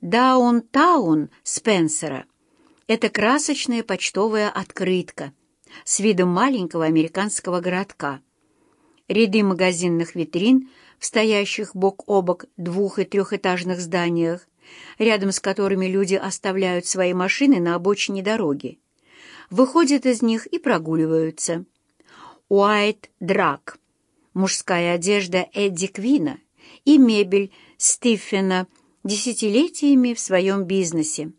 Даунтаун Спенсера — это красочная почтовая открытка с видом маленького американского городка. Ряды магазинных витрин стоящих бок о бок двух- и трехэтажных зданиях, рядом с которыми люди оставляют свои машины на обочине дороги, выходят из них и прогуливаются. Уайт Драк, мужская одежда Эдди Квина и мебель Стиффена десятилетиями в своем бизнесе.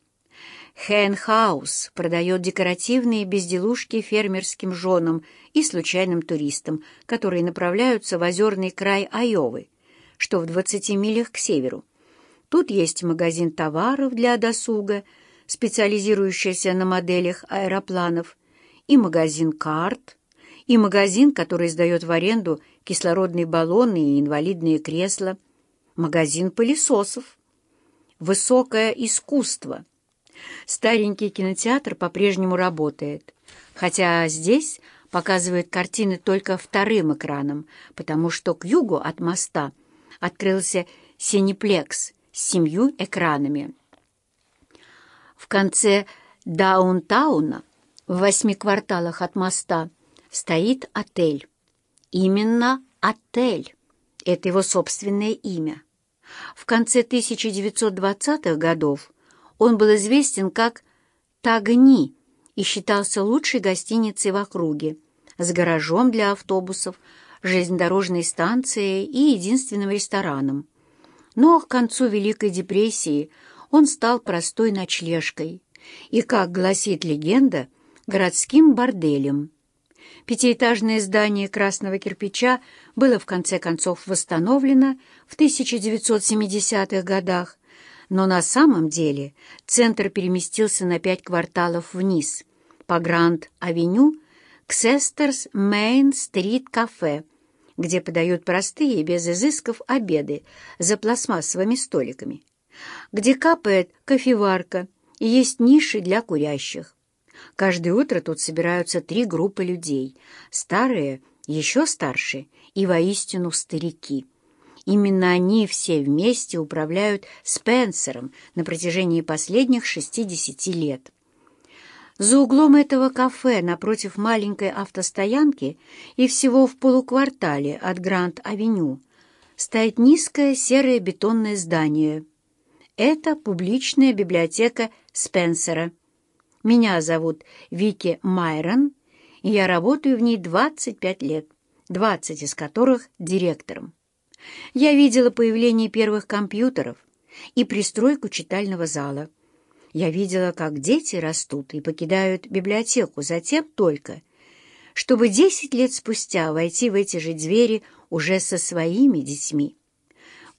Хэнхаус продает декоративные безделушки фермерским женам и случайным туристам, которые направляются в озерный край Айовы, что в 20 милях к северу. Тут есть магазин товаров для досуга, специализирующийся на моделях аэропланов, и магазин карт, и магазин, который сдает в аренду кислородные баллоны и инвалидные кресла, магазин пылесосов. Высокое искусство. Старенький кинотеатр по-прежнему работает, хотя здесь показывают картины только вторым экраном, потому что к югу от моста открылся синеплекс с семью экранами. В конце даунтауна, в восьми кварталах от моста, стоит отель. Именно отель. Это его собственное имя. В конце 1920-х годов он был известен как «Тагни» и считался лучшей гостиницей в округе, с гаражом для автобусов, железнодорожной станцией и единственным рестораном. Но к концу Великой депрессии он стал простой ночлежкой и, как гласит легенда, городским борделем. Пятиэтажное здание красного кирпича было в конце концов восстановлено в 1970-х годах, но на самом деле центр переместился на пять кварталов вниз, по Гранд-авеню к Сестерс Мейн-стрит-кафе, где подают простые, без изысков, обеды за пластмассовыми столиками, где капает кофеварка и есть ниши для курящих. Каждое утро тут собираются три группы людей — старые, еще старше и воистину старики. Именно они все вместе управляют Спенсером на протяжении последних 60 лет. За углом этого кафе, напротив маленькой автостоянки и всего в полуквартале от Гранд-авеню, стоит низкое серое бетонное здание. Это публичная библиотека Спенсера. Меня зовут Вики Майрон, и я работаю в ней 25 лет, 20 из которых директором. Я видела появление первых компьютеров и пристройку читального зала. Я видела, как дети растут и покидают библиотеку затем только, чтобы 10 лет спустя войти в эти же двери уже со своими детьми.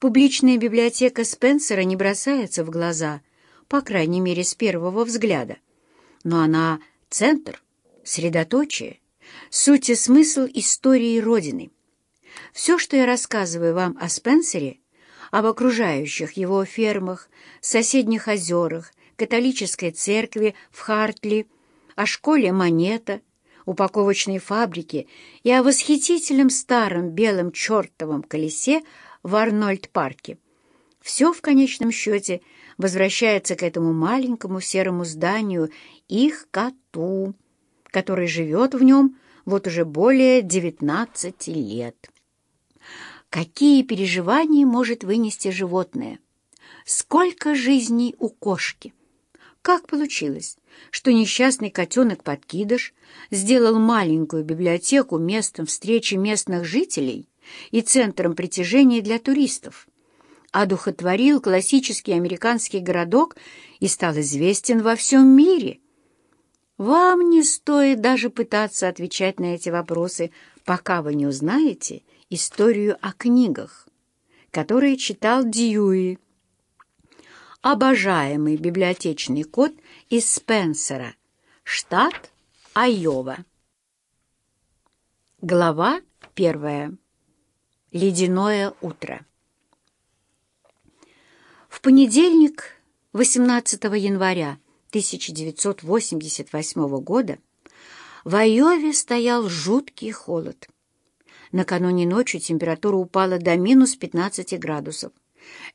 Публичная библиотека Спенсера не бросается в глаза, по крайней мере, с первого взгляда но она — центр, средоточие, суть и смысл истории Родины. Все, что я рассказываю вам о Спенсере, об окружающих его фермах, соседних озерах, католической церкви в Хартли, о школе Монета, упаковочной фабрике и о восхитительном старом белом чертовом колесе в Арнольд-парке. Все в конечном счете возвращается к этому маленькому серому зданию их коту, который живет в нем вот уже более 19 лет. Какие переживания может вынести животное? Сколько жизней у кошки? Как получилось, что несчастный котенок-подкидыш сделал маленькую библиотеку местом встречи местных жителей и центром притяжения для туристов? Одухотворил классический американский городок и стал известен во всем мире? Вам не стоит даже пытаться отвечать на эти вопросы, пока вы не узнаете историю о книгах, которые читал Дьюи. Обожаемый библиотечный кот из Спенсера, штат Айова. Глава первая. Ледяное утро. Понедельник, 18 января 1988 года, в Айове стоял жуткий холод. Накануне ночью температура упала до минус 15 градусов.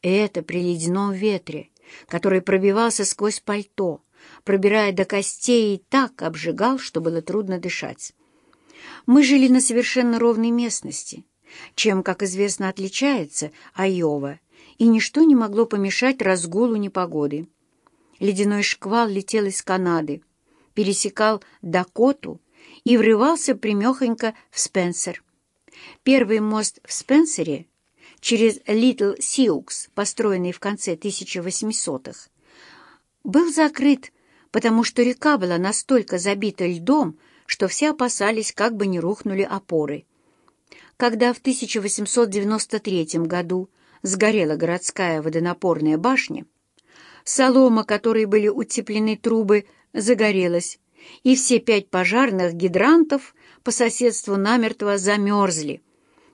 И это при ледяном ветре, который пробивался сквозь пальто, пробирая до костей и так обжигал, что было трудно дышать. Мы жили на совершенно ровной местности, чем, как известно, отличается Айова, и ничто не могло помешать разгулу непогоды. Ледяной шквал летел из Канады, пересекал Дакоту и врывался примехонько в Спенсер. Первый мост в Спенсере через Литл Сиукс, построенный в конце 1800-х, был закрыт, потому что река была настолько забита льдом, что все опасались, как бы не рухнули опоры. Когда в 1893 году сгорела городская водонапорная башня, солома, которой были утеплены трубы, загорелась, и все пять пожарных гидрантов по соседству намертво замерзли.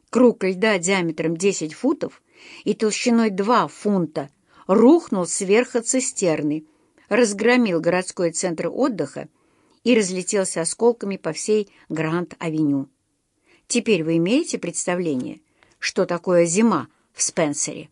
Круг льда диаметром 10 футов и толщиной 2 фунта рухнул сверху цистерны, разгромил городской центр отдыха и разлетелся осколками по всей Гранд-авеню. Теперь вы имеете представление, что такое зима в Спенсере?